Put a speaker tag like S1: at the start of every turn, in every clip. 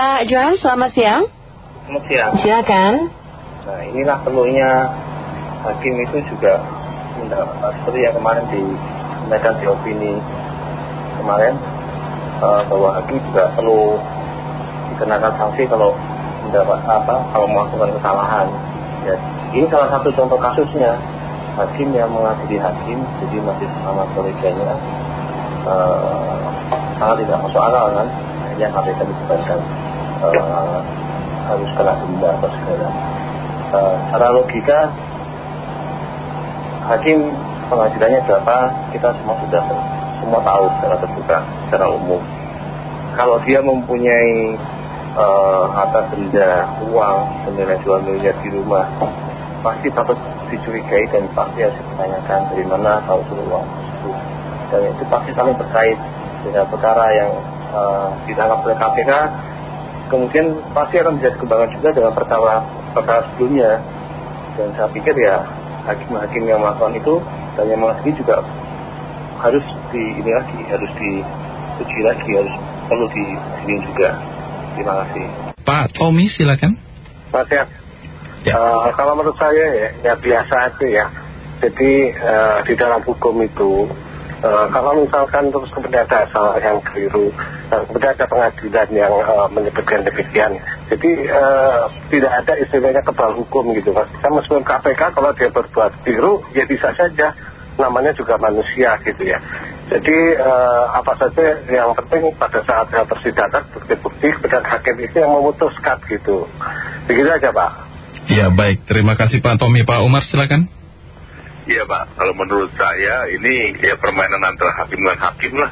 S1: Pak Johan, selamat siang.
S2: Selamat siang.
S1: Silakan.
S2: Nah inilah perlunya hakim itu juga mendapat seperti yang kemarin disampaikan di opini kemarin eh, bahwa hakim juga perlu dikenakan sanksi kalau mendapat apa kalau melakukan kesalahan. Ya, ini salah satu contoh kasusnya hakim yang mengadili hakim jadi masih sama koleganya eh, sangat tidak masuk akal kan akhirnya KPK dibebankan eh, harus kena denda atau segala. Eh, secara logika hakim pengadilannya berapa kita semua sudah semua tahu secara terbuka secara umum. Kalau dia mempunyai eh, harta benda uang senilai 2 miliar di rumah pasti patut dicurigai dan pasti harus ditanyakan dari mana tahu itu uang tersebut. Dan itu pasti saling terkait dengan perkara yang eh, ditangkap oleh KPK kemudian pasti akan menjadi kembangan juga dengan perkara perkara sebelumnya dan saya pikir ya hakim-hakim yang melakukan itu dan yang mengadili juga harus di ini lagi harus diuji lagi harus perlu di sini juga terima kasih
S3: Pak Tommy silakan.
S4: Pak Sehat.
S3: Ya.
S4: Eh, kalau menurut saya ya, ya biasa aja ya. Jadi eh, di dalam hukum itu, eh, kalau misalkan terus kemudian ada salah yang keliru, dan kemudian ada pengadilan yang eh, menyebutkan demikian. Jadi eh, tidak ada istilahnya kebal hukum gitu Mas. Kan meskipun KPK kalau dia berbuat biru, ya bisa saja namanya juga manusia gitu ya. Jadi eh, apa saja yang penting pada saat yang persidangan bukti-bukti kemudian hakim itu yang memutuskan gitu. Begitu aja Pak.
S3: Ya baik, terima kasih Pak Tommy. Pak Umar silakan.
S5: Iya Pak, kalau menurut saya ini ya permainan antara hakim dan hakim lah.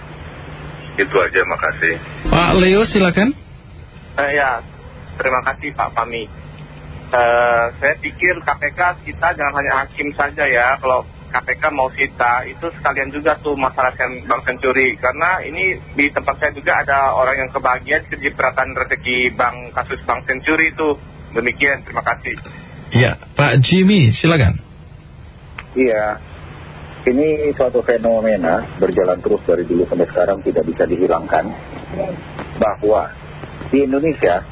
S5: Itu aja, makasih.
S3: Pak Leo silakan.
S2: Eh, ya, terima kasih Pak Pami. Eh, saya pikir KPK kita jangan hanya hakim saja ya. Kalau KPK mau sita, itu sekalian juga tuh masalah sen- Bank Senturi. Karena ini di tempat saya juga ada orang yang kebahagiaan kecipratan rezeki bank kasus Bank Senturi itu. Demikian, terima kasih.
S3: Ya, Pak Jimmy silakan.
S6: Iya, ini suatu fenomena berjalan terus dari dulu sampai sekarang tidak bisa dihilangkan bahwa di Indonesia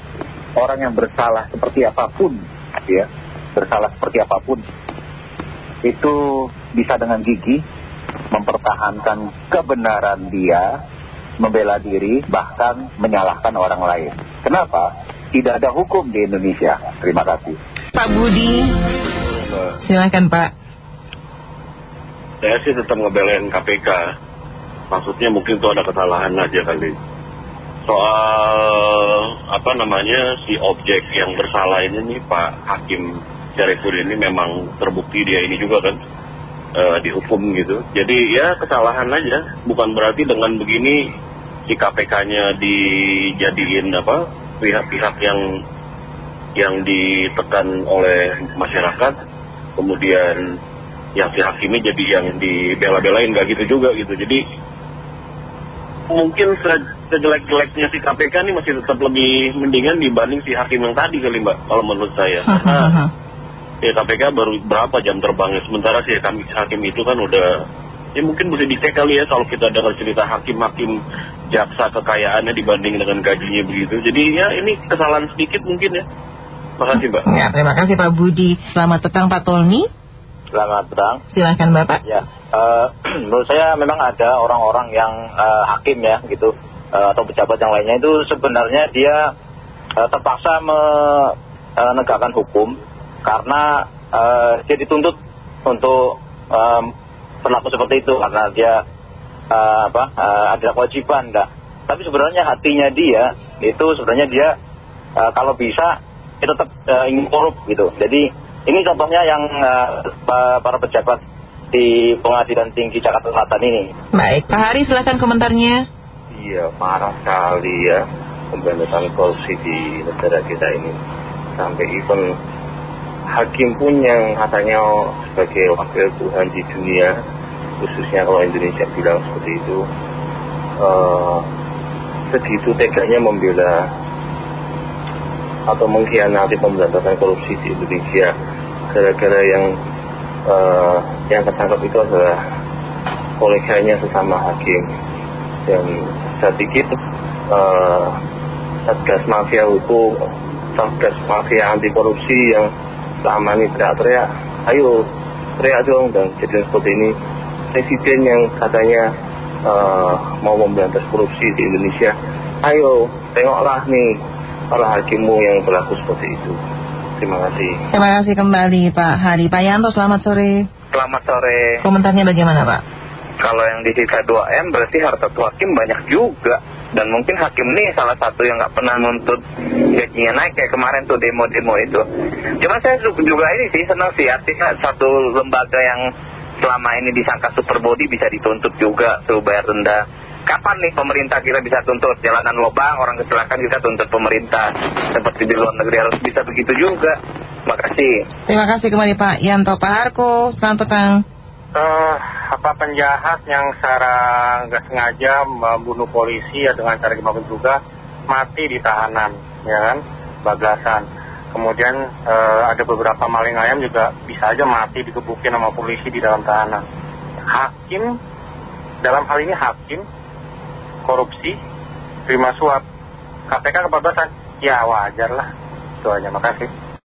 S6: orang yang bersalah seperti apa pun, ya, bersalah seperti apa pun itu bisa dengan gigi mempertahankan kebenaran dia, membela diri, bahkan menyalahkan orang lain. Kenapa? Tidak ada hukum di Indonesia. Terima kasih.
S1: Pak Budi, silakan Pak.
S5: Saya sih tetap ngebelain KPK. Maksudnya mungkin itu ada kesalahan aja kali. Soal apa namanya si objek yang bersalah ini nih Pak Hakim Syarifudin ini memang terbukti dia ini juga kan eh, dihukum gitu. Jadi ya kesalahan aja. Bukan berarti dengan begini si KPK-nya dijadiin apa pihak-pihak yang yang ditekan oleh masyarakat kemudian yang si hakimnya jadi yang dibela-belain nggak gitu juga gitu. Jadi mungkin se- sejelek-jeleknya si KPK ini masih tetap lebih mendingan dibanding si hakim yang tadi kali mbak kalau menurut saya. Karena ya KPK baru berapa jam terbangnya? Sementara si hakim, itu kan udah ya mungkin mesti dicek kali ya kalau kita dengar cerita hakim-hakim jaksa kekayaannya dibanding dengan gajinya begitu. Jadi ya ini kesalahan sedikit mungkin ya. Makasih mbak.
S1: Ya, terima kasih Pak Budi. Selamat petang Pak Tolni.
S7: Selamat petang.
S1: Silakan Bapak.
S7: Ya, eh, menurut saya memang ada orang-orang yang eh, hakim ya gitu eh, atau pejabat yang lainnya itu sebenarnya dia terpaksa menegakkan hukum karena dia dituntut untuk berlaku seperti itu karena dia eh, apa ada kewajiban dah. Tapi sebenarnya hatinya dia itu sebenarnya dia kalau bisa dia tetap ingin korup gitu. Jadi ini contohnya yang eh, pa- para pejabat di pengadilan tinggi Jakarta Selatan ini.
S1: Baik, Pak Hari silakan komentarnya.
S2: Iya, parah sekali ya pemberantasan korupsi di negara kita ini. Sampai even hakim pun yang katanya sebagai wakil Tuhan di dunia, khususnya kalau Indonesia bilang seperti itu, eh, segitu teganya membela atau mengkhianati pemberantasan korupsi di Indonesia gara-gara yang eh, yang tertangkap itu adalah koleganya sesama hakim dan saya pikir eh, Satgas Mafia Hukum, Satgas Mafia Anti Korupsi yang selama ini teriak-teriak, ayo teriak dong dan kejadian seperti ini. Presiden yang katanya eh, mau memberantas korupsi di Indonesia, ayo tengoklah nih para hakimmu yang berlaku seperti itu. Terima kasih.
S1: Terima kasih kembali Pak Hari. Pak Yanto, selamat sore.
S7: Selamat sore.
S1: Komentarnya bagaimana Pak?
S7: Kalau yang disita 2M berarti harta tuh hakim banyak juga. Dan mungkin hakim nih salah satu yang nggak pernah nuntut gajinya naik kayak kemarin tuh demo-demo itu. Cuma saya juga ini sih senang sih artinya satu lembaga yang selama ini disangka super body bisa dituntut juga suruh bayar denda. Kapan nih pemerintah kita bisa tuntut jalanan lobang orang kecelakaan kita tuntut pemerintah seperti di luar negeri harus bisa begitu juga. Makasih.
S1: Terima kasih kembali Pak Yanto. Pak Harko, selamat petang.
S8: Eh, apa penjahat yang secara nggak sengaja membunuh polisi ya dengan cara gimana juga mati di tahanan, ya kan, bagasan. Kemudian eh, ada beberapa maling ayam juga bisa aja mati dikebukin sama polisi di dalam tahanan. Hakim, dalam hal ini hakim, korupsi, terima suap, KPK kebablasan, ya wajar lah. Itu aja, makasih.